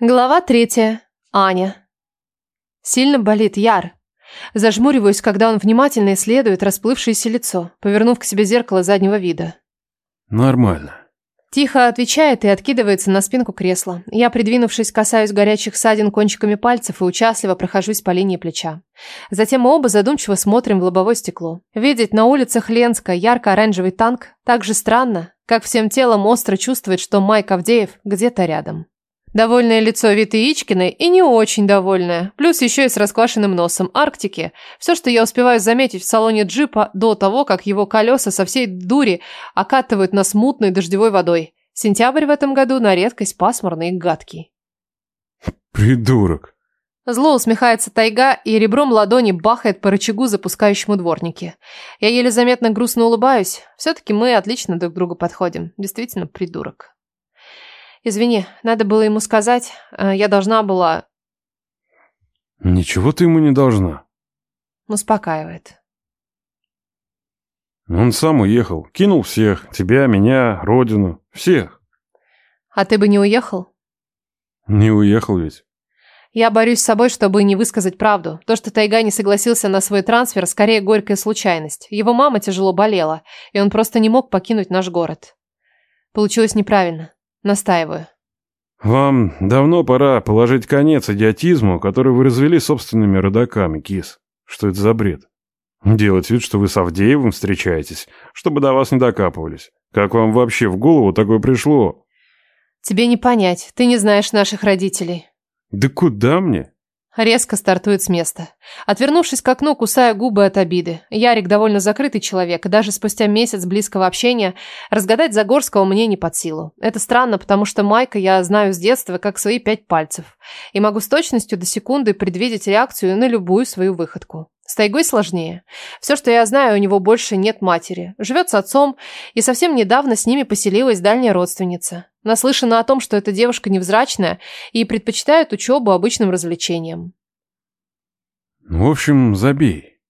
Глава третья. Аня. Сильно болит Яр. Зажмуриваюсь, когда он внимательно исследует расплывшееся лицо, повернув к себе зеркало заднего вида. Нормально. Тихо отвечает и откидывается на спинку кресла. Я, придвинувшись, касаюсь горячих ссадин кончиками пальцев и участливо прохожусь по линии плеча. Затем мы оба задумчиво смотрим в лобовое стекло. Видеть на улицах Ленска ярко-оранжевый танк так же странно, как всем телом остро чувствует, что Майк Авдеев где-то рядом. Довольное лицо Виты Ичкиной и не очень довольное. Плюс еще и с расквашенным носом Арктики. Все, что я успеваю заметить в салоне джипа до того, как его колеса со всей дури окатывают нас мутной дождевой водой. Сентябрь в этом году на редкость пасмурный и гадкий. Придурок. Зло усмехается тайга и ребром ладони бахает по рычагу, запускающему дворники. Я еле заметно грустно улыбаюсь. Все-таки мы отлично друг к другу подходим. Действительно, придурок. Извини, надо было ему сказать. э, Я должна была... Ничего ты ему не должна. Успокаивает. Он сам уехал. Кинул всех. Тебя, меня, родину. Всех. А ты бы не уехал? Не уехал ведь. Я борюсь с собой, чтобы не высказать правду. То, что Тайга не согласился на свой трансфер, скорее горькая случайность. Его мама тяжело болела, и он просто не мог покинуть наш город. Получилось неправильно. Настаиваю. Вам давно пора положить конец идиотизму, который вы развели собственными родаками, кис. Что это за бред? Делать вид, что вы с Авдеевым встречаетесь, чтобы до вас не докапывались. Как вам вообще в голову такое пришло? Тебе не понять, ты не знаешь наших родителей. Да куда мне? Резко стартует с места. Отвернувшись к окну, кусая губы от обиды. Ярик довольно закрытый человек, и даже спустя месяц близкого общения разгадать Загорского мне не под силу. Это странно, потому что Майка я знаю с детства как свои пять пальцев. И могу с точностью до секунды предвидеть реакцию на любую свою выходку. С Тайгой сложнее. Все, что я знаю, у него больше нет матери. Живет с отцом, и совсем недавно с ними поселилась дальняя родственница. Наслышана о том, что эта девушка невзрачная и предпочитает учебу обычным развлечениям. В общем, забей.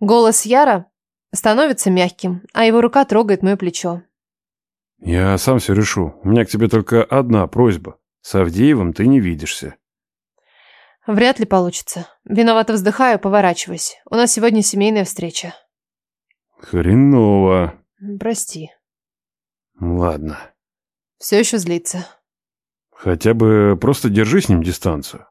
Голос Яра становится мягким, а его рука трогает мое плечо. Я сам все решу. У меня к тебе только одна просьба. С Авдеевым ты не видишься. Вряд ли получится. Виновато вздыхаю, поворачиваясь. У нас сегодня семейная встреча. Хреново. Прости. Ладно. Все еще злится. Хотя бы просто держи с ним дистанцию.